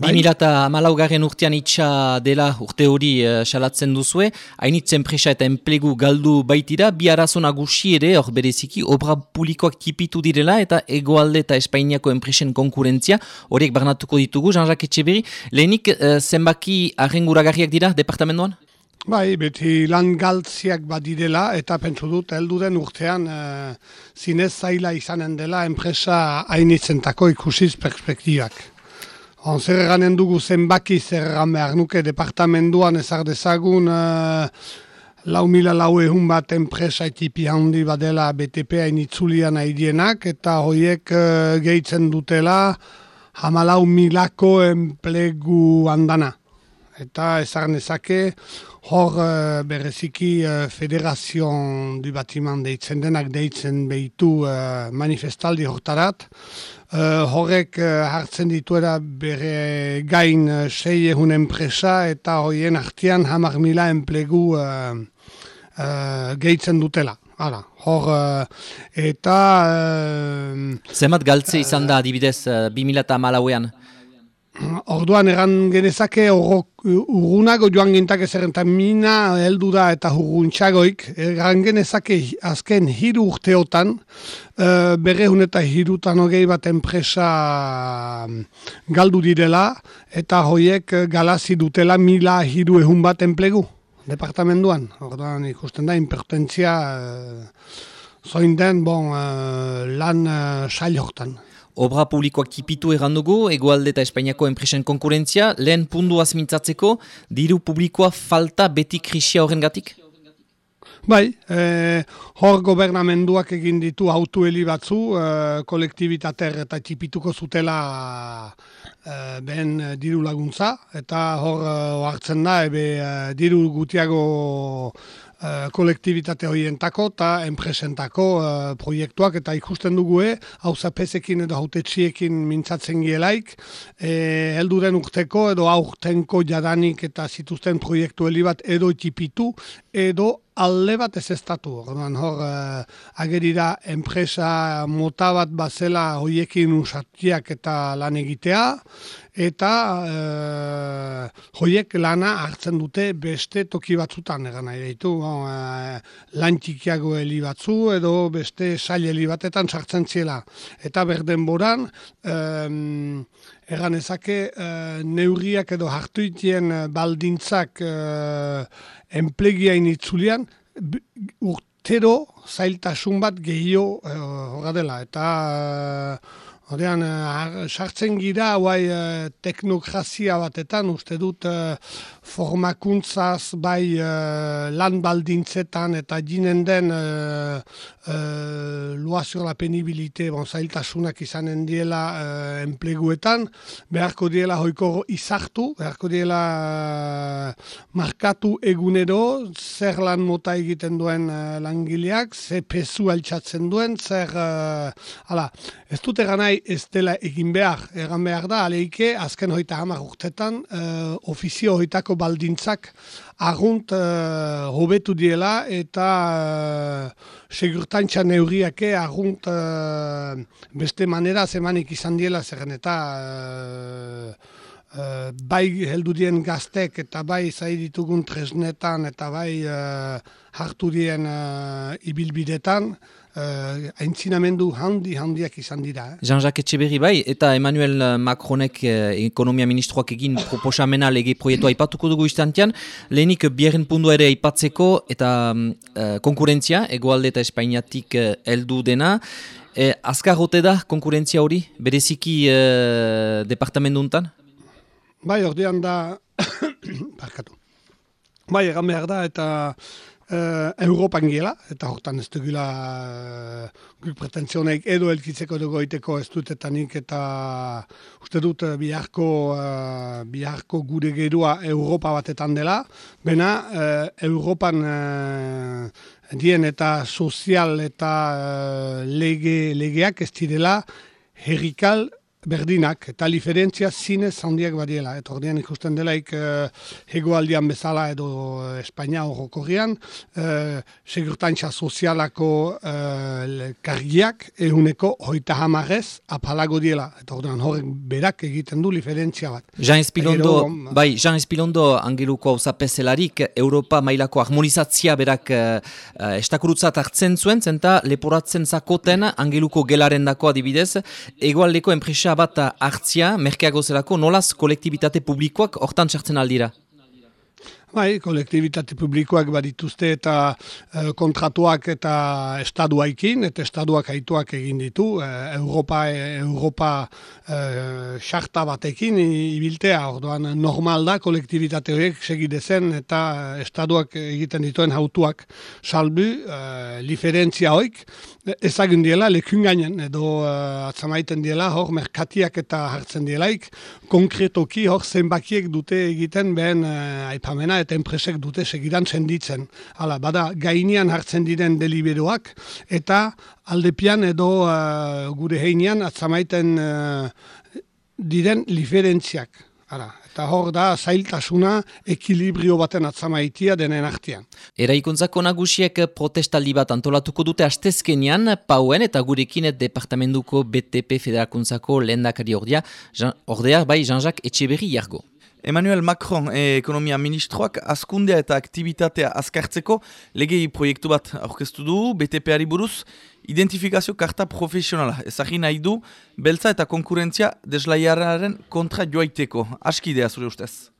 Bai. 2008 urtean itxa dela urte hori uh, salatzen duzue, hainitzen presa eta enplegu galdu baitira, bi arazo nagusi ere, hor bereziki, obra publikoak tipitu direla eta egoalde eta Espainiako enpresen konkurentzia, horiek barnatuko ditugu, Jean-Jacques Etxeberri, lehenik uh, zenbaki arrenguragarriak dira departamentoan? Bai, beti lan galtziak badirela eta pentsu dut heldu den urtean e, zinez zaila izanen dela enpresa hainitzentako ikusiz perspektibak. On, zer eganen dugu zenbaki zer egan behar nuke departamenduan ezar dezagun uh, lau mila lau ehun bat enpresa etipi handi badela BTP hain itzulian haidienak eta hoiek uh, gehitzen dutela hamalau milako enplegu handana. Eta ezar nezake hor uh, bereziki uh, federazion du batiman deitzen denak deitzen behitu uh, manifestaldi hortarat. Uh, horrek uh, hartzen dituera bere gain uh, sei egun enpresa eta hoien artian hamar mila enplegu uh, uh, gehitzen dutela. Hala, hor, uh, eta... Uh, Zemat galtze izan da, adibidez, uh, 2000 eta malauean? Orduan egan genezake urgunago joan gintak ezerrenta mina heldu da eta urguntxagoik egan genezake azken hiru urteotan uh, berrehun eta hirutan hogei bat enpresa mm, galdu direla eta hoiek galazi dutela mila hiru ehun bat enplegu departamenduan. Orduan ikusten da impertentzia uh, zoin den bon, uh, lan uh, sail hortan. Obra publikoak tipitu errandugu, egoalde eta Espainiako enpresen konkurentzia, lehen pundu azmintzatzeko, diru publikoa falta beti krisia horren gatik? Bai, e, hor gobernamenduak egin ditu autueli batzu, e, kolektibitater eta tipituko zutela e, behen diru laguntza, eta hor hartzen da, ebe diru gutiago Eh, kolektibitate horientako eta enpresentako uh, proiektuak eta ikusten dugu e, hau edo hautetxiekin mintzatzen gielaik, e, heldu den urteko edo aurtenko jadanik eta zituzten proiektu helibat edo itipitu edo alde bat ez estatu. Orduan hor, uh, agerira enpresa mota bat bazela hoiekin usatiak eta lan egitea, eta uh, hoiek lana hartzen dute beste toki batzutan egan nahi ditu. Uh, lan txikiago heli batzu edo beste sail heli batetan sartzen ziela. Eta berden boran, um, egan ezake, uh, neurriak edo hartu baldintzak uh, enplegiain itzulian, urtero zailtasun bat gehiago uh, dela. Eta Horean, uh, sartzen gira, uh, teknokrazia batetan, uste dut, uh, formakuntzaz, bai, lan baldintzetan, eta ginen den, lua la penibilite, bon, zailtasunak izanen diela enpleguetan, beharko diela hoiko izartu, beharko diela markatu egunero, zer lan mota egiten duen langileak, ze pesu altxatzen duen, zer, uh, ala, ez dute ganai, ez dela egin behar, egan behar da, aleike, azken hoita hamar urtetan, uh, ofizio hoitako baldintzak agunt uh, hobetu diela eta uh, segurtantxa neurriake agunt beste manera zemanik izan diela zerren eta uh, bai heldu dien gaztek eta bai zai ditugun tresnetan eta bai uh, hartu dien uh, ibilbidetan, uh, aintzinamendu handi handiak izan dira. Eh? Jean-Jacques Etxeberri bai, eta Emmanuel Macronek eh, ekonomia ministroak egin proposamena lege proiektua aipatuko dugu istantean, lehenik bieren pundu ere aipatzeko eta uh, konkurentzia, egoalde eta espainiatik uh, eldu dena, e, azkar da konkurentzia hori, bereziki uh, departamendu untan? Bai, ordean da, parkatu. Bai, egan behar da, eta uh, Europan gila, eta hortan ez dugula uh, guk pretentzioneik edo elkitzeko dugu egiteko ez dutetanik eta uste dut uh, biharko, uh, biharko gure gerua Europa batetan dela, bena uh, Europan uh, dien eta sozial eta uh, lege, legeak ez direla herrikal berdinak, eta diferentzia zinez handiak badiela. Eta ordean ikusten delaik uh, hegoaldian bezala edo Espainia horrokorrian, uh, segurtantza sozialako uh, kargiak ehuneko hoita hamarrez apalago diela. Eta ordean horrek berak egiten du diferentzia bat. Jean Espilondo, Ero, bai, Jean Espilondo angeluko zapeselarik Europa mailako harmonizatzia berak uh, estakurutzat hartzen zuen, zenta leporatzen zakoten angeluko gelaren dako adibidez, egoaldeko enpresa bat hartzia, merkeago zelako, nolaz kolektibitate publikoak hortan txartzen aldira? Bai, kolektibitate publikoak badituzte eta e, kontratuak eta estaduaikin, eta estaduak haituak egin ditu, e, Europa, e, Europa xarta batekin ibiltea, orduan normal da kolektibitate horiek segidezen eta estaduak egiten dituen hautuak salbu, diferentzia hoik, ezagun diela lekun gainen, edo atzamaiten diela hor merkatiak eta hartzen dielaik, konkretoki hor zenbakiek dute egiten behen aipamena, eta enpresek dute segidan senditzen. Hala, bada, gainean hartzen diren deliberoak, eta aldepian edo uh, gure heinean atzamaiten uh, diren diferentziak. Hala, eta hor da zailtasuna ekilibrio baten atzamaitia denen artean. Eraikuntzako nagusiek protestaldi bat antolatuko dute astezkenian, pauen eta gurekin departamentuko BTP federakuntzako lehendakari ordea, ordea bai Jean-Jacques Etxeberri jargo. Emmanuel Macron e, ekonomia ministroak askundea eta aktivitatea azkartzeko legei proiektu bat aurkeztu du BTP-ari buruz identifikazio karta profesionala ezagin nahi du beltza eta konkurentzia deslaiarraren kontra joaiteko. Askidea zure ustez?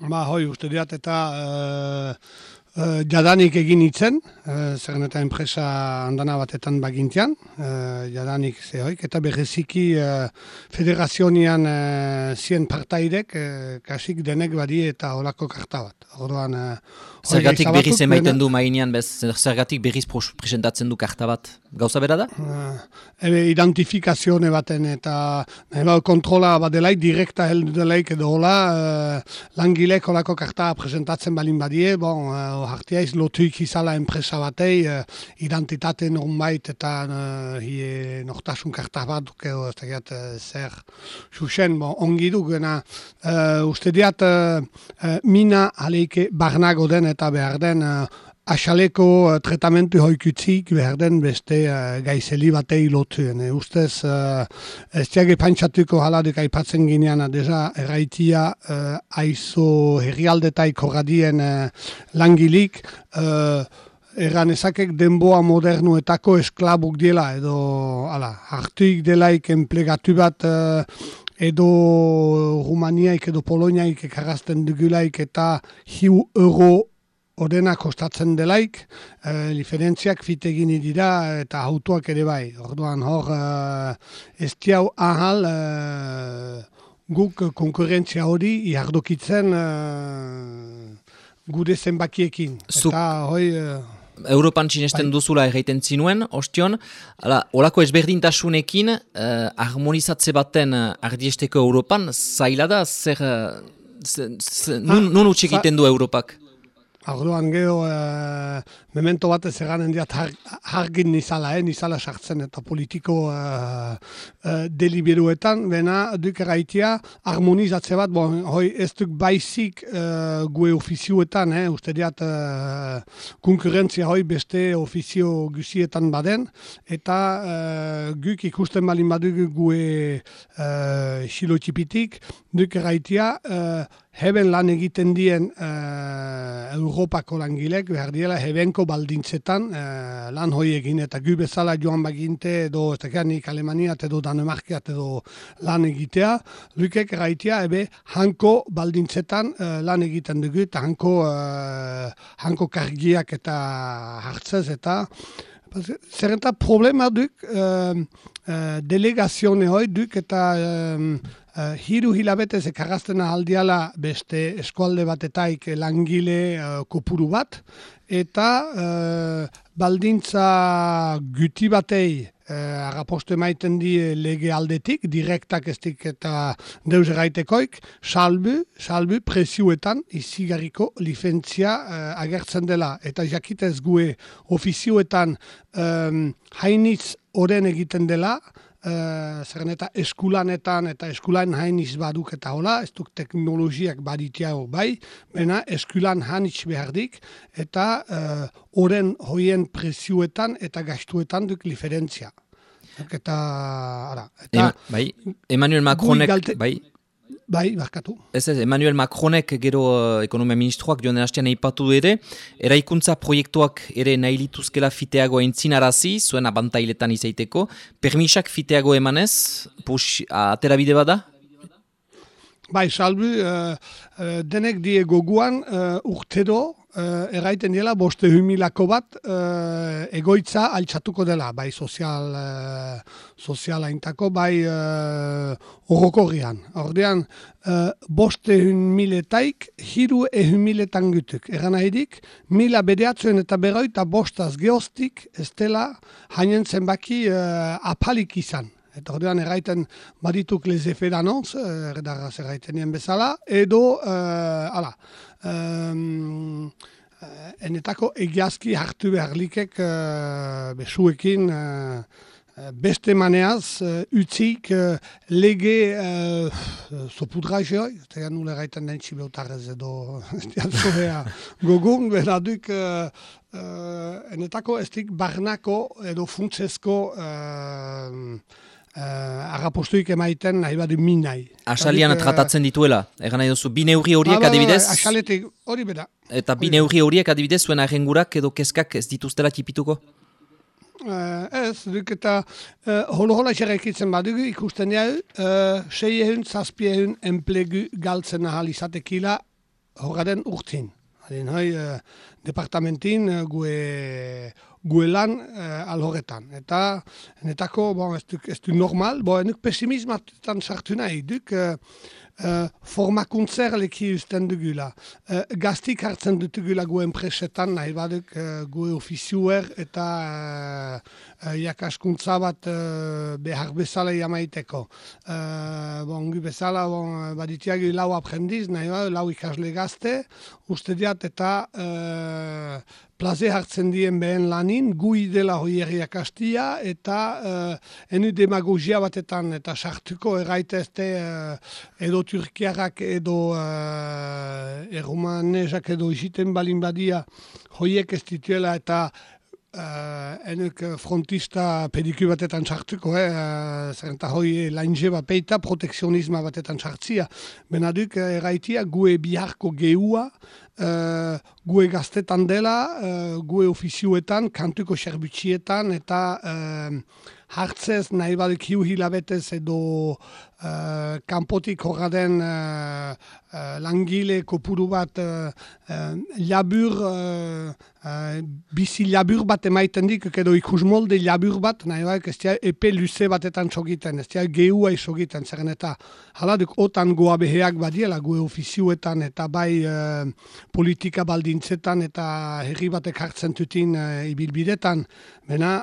Ba, hoi, uste diat eta uh, Uh, jadanik egin itzen, uh, zer eta enpresa handana batetan bagintian, uh, jadanik zehoik, eta berreziki uh, federazionian uh, zien partaidek, uh, kasik denek badi eta olako karta bat. Orduan, uh, zergatik berriz emaiten du mainean, bez, zergatik berriz presentatzen du karta bat, gauza bera da? Uh, ebe, identifikazione baten eta eba, kontrola bat delaik, direkta heldu delaik edo hola, uh, langilek olako karta presentatzen balin badie, bon, hartiaiz lotuik izala enpresa batei, uh, identitate normait eta uh, hie nortasun karta bat duke, ez da uh, zer susen, bon, ongi du gena, uh, uste diat uh, mina aleike barnago den eta behar den uh, Asaleko uh, tratamentu hoikutzik behar den beste uh, gaizeli batei lotuen. E, ustez, uh, ez tiage pantsatuko haladik aipatzen ginean, deza erraitia uh, aizo herrialdetaik horradien uh, langilik, uh, Eran ezakek denboa modernuetako esklabuk diela, edo ala, hartuik delaik enplegatu bat edo Rumaniaik edo Poloniaik ekarazten dugulaik eta hiu euro ordena kostatzen delaik, e, diferentziak fitegini dira eta autoak ere bai. Orduan hor, e, ez diau ahal e, guk konkurrentzia hori iardokitzen e, gude zenbakiekin. Eta hoi... Europan txinesten bai. duzula erraiten zinuen, ostion, ala, olako ezberdintasunekin uh, harmonizatze baten ardiesteko Europan, zaila da, zer, uh, nun, nun utxik du Europak? Arduan geho, e, memento bat ez eganen diat hargin nizala, eh, nizala sartzen eta politiko e, e, deliberuetan, bena duk eraitia harmonizatze bat, bon, hoi ez duk baizik e, gue ofizioetan, eh, uste diat e, konkurrentzia hoi beste ofizio gusietan baden, eta e, guk ikusten balin baduk gue e, xilotxipitik, duk eraitia heben lan egiten dien uh, Europako langilek, behar diela hebenko baldintzetan uh, lan hoi egin, eta gu bezala joan baginte edo estekeanik Alemaniat edo Danemarkiat edo lan egitea, lukek eraitea ebe hanko baldintzetan uh, lan egiten dugu, eta hanko, uh, hanko kargiak eta hartzez, eta zer eta problema duk, uh, uh, delegazione hoi duk, eta Uh, hiru hilabete zekarraztena aldiala beste eskualde batetaik langile uh, kopuru bat, eta uh, baldintza guti batei uh, agapostu emaiten di lege aldetik, direktak estik eta deus eraitekoik, salbu, salbu presioetan izigarriko lifentzia agertzen dela. Eta jakitez gue ofizioetan um, hainitz oren egiten dela, uh, zerren eta eskulanetan eta eskulan hain izbaduk eta hola, ez duk teknologiak baditiago bai, bena eskulan hain behardik eta uh, oren hoien presioetan eta gastuetan duk diferentzia. Eta, ara, eta... bai, Emmanuel Macronek, bai, Bai, barkatu. Ez ez, Emmanuel Macronek gero uh, ekonomia ministroak joan hastean eipatu ere, eraikuntza proiektuak ere nahi lituzkela fiteago entzinarazi, zuen abantailetan izaiteko, permisak fiteago emanez, pus, atera bide bada? Bai, salbu, uh, uh, denek die goguan uh, urtero, uh, erraiten dela boste humilako bat uh, egoitza altxatuko dela, bai sozial, uh, soziala intako, bai uh, horrokorrian. Ordean, uh, boste humiletaik hiru ehumiletan gutuk. Eran nahidik, mila bedeatzuen eta beroita bostaz geostik ez dela hainen zenbaki uh, apalik izan. Eta ordean erraiten badituk lezefe danoz, erdaraz erraiten nien bezala, edo, uh, ala, um, enetako egiazki hartu behar likek uh, besuekin uh, beste maneaz uh, utzik uh, lege uh, sopudra joi, eta nule gaiten den txibeutarrez edo zorea gogun, beraduk uh, uh, enetako estik barnako edo funtsezko uh, agapostuik emaiten nahi badu min nahi. Asalian tratatzen dituela, egan nahi duzu, bine hurri horiek ba, ba, ba, adibidez? Asaletik hori bera. Eta bine hurri horiek adibidez zuen ahengurak edo keskak ez dituztela tipituko? Uh, ez, duk eta uh, holo-hola xerrekitzen badugu ikusten dira, uh, sei ehun, zazpi ehun enplegu galtzen ahal izatekila horren urtin. Harin, hoi, uh, departamentin uh, gue guelan uh, alhoretan. Eta, netako, bon, ez, du, ez du normal, bo, enuk pesimismatan sartu nahi, duk, uh, uh, formakuntzer leki usten dugula. Uh, gaztik hartzen dutugula gu enpresetan, nahi baduk uh, gu ofiziuer eta uh, jakaskuntza bat uh, behar bezala jamaiteko. Uh, bon, gu bezala, bon, baditiak lau aprendiz, nahi baduk, lau ikasle gazte, uste diat eta uh, plaze hartzen dien behen lanin, gui dela hoieriak astia, eta uh, enu demagogia batetan, eta sartuko erraitezte uh, edo turkiarak edo uh, erromanezak edo iziten balin badia hoiek ez dituela eta Uh, enuk frontista pediku batetan sartuko, eh? uh, zerrenta hoi lainje bat peita protekzionisma batetan sartzia. Benaduk erraitia gue biharko geua, uh, gue gaztetan dela, uh, gue ofizioetan, kantuko serbutxietan, eta uh, hartzez nahi badik hiu hilabetez edo uh, kanpotik horraden uh, uh, langile kopuru bat uh, labur, bizi labur bat emaiten dik, edo ikus molde labur bat, nahi badik ez epe luze batetan txogiten, ez tia gehua izogiten, zeren eta haladuk otan goa beheak badiela, gue ofizioetan eta bai politika baldintzetan eta herri batek hartzen tutin ibilbidetan, bena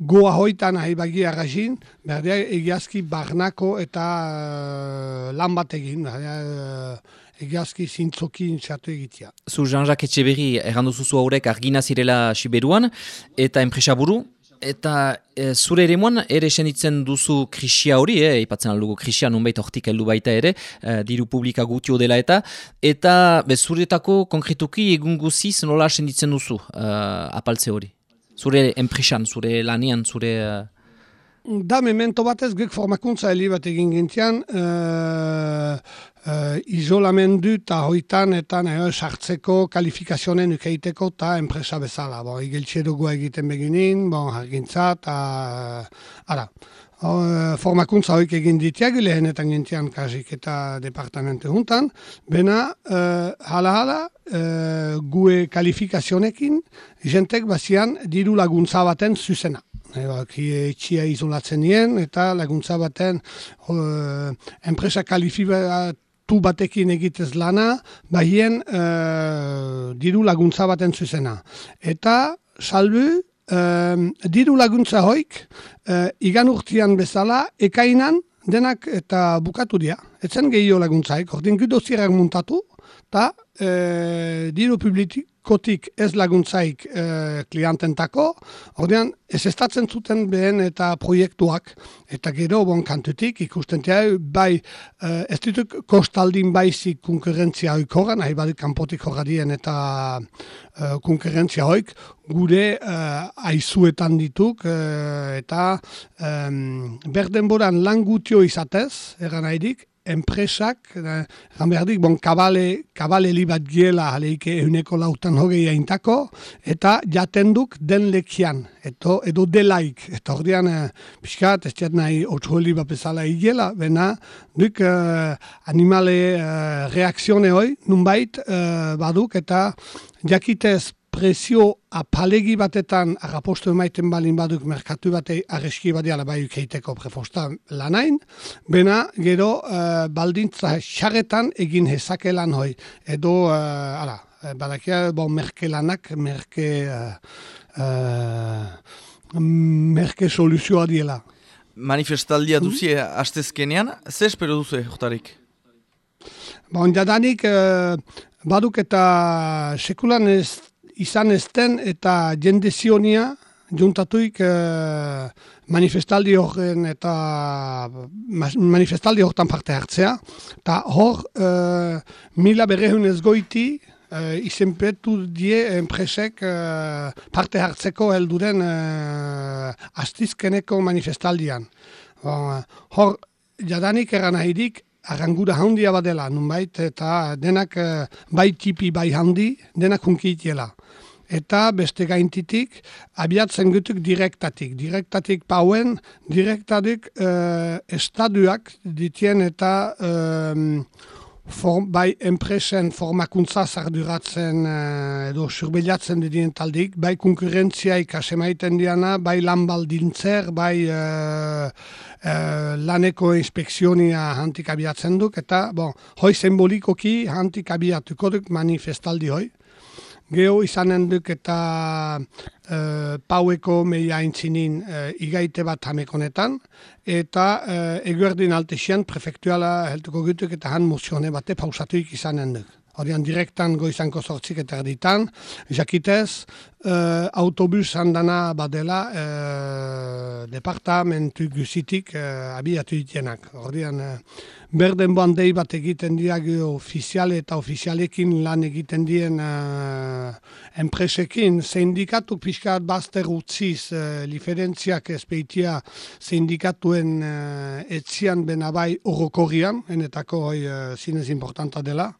goa hoitan ahi bagia gazin, berdea egiazki barnako eta uh, lan bat egin, uh, egiazki zintzokin txatu egitea. Zu Jean-Jacques Etxeberri errandu zuzu haurek argina zirela Siberuan, eta enpresa buru, Eta e, zure ere moan, ere senditzen duzu krisia hori, eh, ipatzen aldugu krisia nunbait hortik heldu baita ere, e, diru publika gutio dela eta, eta be, zuretako konkretuki egun guziz nola senditzen duzu e, apaltze hori? Zure enpresan, zure lanian, zure... Da, memento batez, guk formakuntza heli bat egin gintian, uh, uh, izolamendu eta hoitan eta nahi, sartzeko kalifikazionen ukeiteko eta enpresa bezala. Bo, igeltxe dugu egiten beginin, bon, hargintza eta... Ara, formakuntza hoik egin ditiak lehenetan gintian kasik eta departamente juntan, bena hala-hala uh, gue kalifikazionekin jentek bazian diru laguntza baten zuzena. Etxia izolatzen nien eta laguntza baten enpresa kalifibatu batekin egitez lana, bahien uh, diru laguntza baten zuzena. Eta salbu, uh, diru laguntza hoik, uh, igan urtean bezala, ekainan denak eta bukatu dira. Etzen gehiago laguntzaik, ordin gudo muntatu, eta uh, diru publik publikotik ez laguntzaik e, kliententako, ordean ez estatzen zuten behen eta proiektuak, eta gero bon kantutik ikusten tia, bai e, ez dituk kostaldin baizik konkurrentzia hoik horan, nahi badik kanpotik horadien eta e, konkurrentzia hoik, gure e, aizuetan dituk, e, eta e, berdenboran lan gutio izatez, eran nahidik, enpresak, egan behar dik, bon, kabale, kabale li bat giela aleike euneko lautan hogei intako, eta jatenduk den lekian, eto, edo delaik, eta hor dian, eh, piskat, ez txat nahi, otxo bat bezala igela, bena, duk eh, animale eh, reakzione hoi, nunbait, eh, baduk, eta jakitez presio apalegi batetan agapostu emaiten balin baduk merkatu batei arreski badiala bai ukeiteko prefosta lanain, bena gero uh, baldintza xarretan egin hezake lan hoi. Edo, uh, ala, eh, badakia, bon, merke lanak, merke, uh, merke soluzioa diela. Manifestaldia duzie hmm? astezkenean, ze espero duzu, Jotarik? Bon, jadanik, uh, baduk eta sekulan ez izan ezten eta jende zionia juntatuik eh, manifestaldi horren eta manifestaldi horretan parte hartzea. Eta hor, eh, mila berrehun ez goiti, eh, izenpetu die enpresek eh, parte hartzeko helduren eh, astizkeneko manifestaldian. hor, jadanik eran ahidik, arrangura handia badela, nunbait, eta denak bai tipi bai handi, denak hunkitiela eta beste gaintitik abiatzen gutuk direktatik. Direktatik pauen, direktatik uh, estaduak ditien eta form, bai enpresen formakuntza zarduratzen uh, edo surbilatzen ditien taldik, bai konkurrentzia ikasemaiten diana, bai lan baldintzer, bai uh, uh, laneko inspekzionia hantik abiatzen duk, eta bon, hoi simbolikoki hantik abiatuko duk manifestaldi hoi. Geo izanen duk eta e, paueko meia intzinin e, igaite bat hamekonetan, eta e, eguerdin altexian prefektuala heltuko gutuk eta han mozione bate pausatuik izanen duk. Horian direktan goizanko sortzik eta erditan, jakitez, uh, autobus handana badela uh, departamentu guzitik uh, abiatu ditienak. Horian, uh, berden boan dei bat egiten diag ofiziale eta ofizialekin lan egiten dien uh, enpresekin, sindikatu pixkat bazter utziz uh, diferentziak ezpeitia sindikatuen uh, etzian benabai horokorian, enetako hoi uh, zinez importanta dela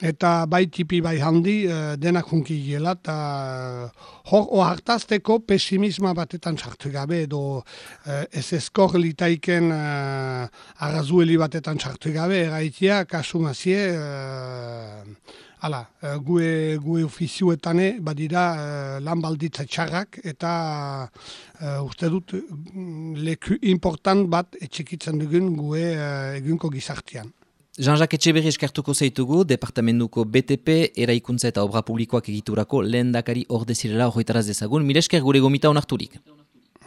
eta bai tipi bai handi uh, denak junki gela, eta hor ohartazteko pesimisma batetan sartu gabe, edo uh, ez eskor litaiken uh, arrazueli batetan sartu gabe, eraitia, kasu mazie, ala, gue, gue ofizioetane badira lan balditza txarrak, eta uh, uste dut mm, leku important bat etxekitzen dugun gue uh, egunko gizartian. Jean-Jacques Etxeberri eskartuko zaitugu, departamentuko BTP, eraikuntza eta obra publikoak egiturako lehen dakari ordezirela horretaraz dezagun. Mire esker gure gomita honarturik.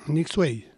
Nik zuei.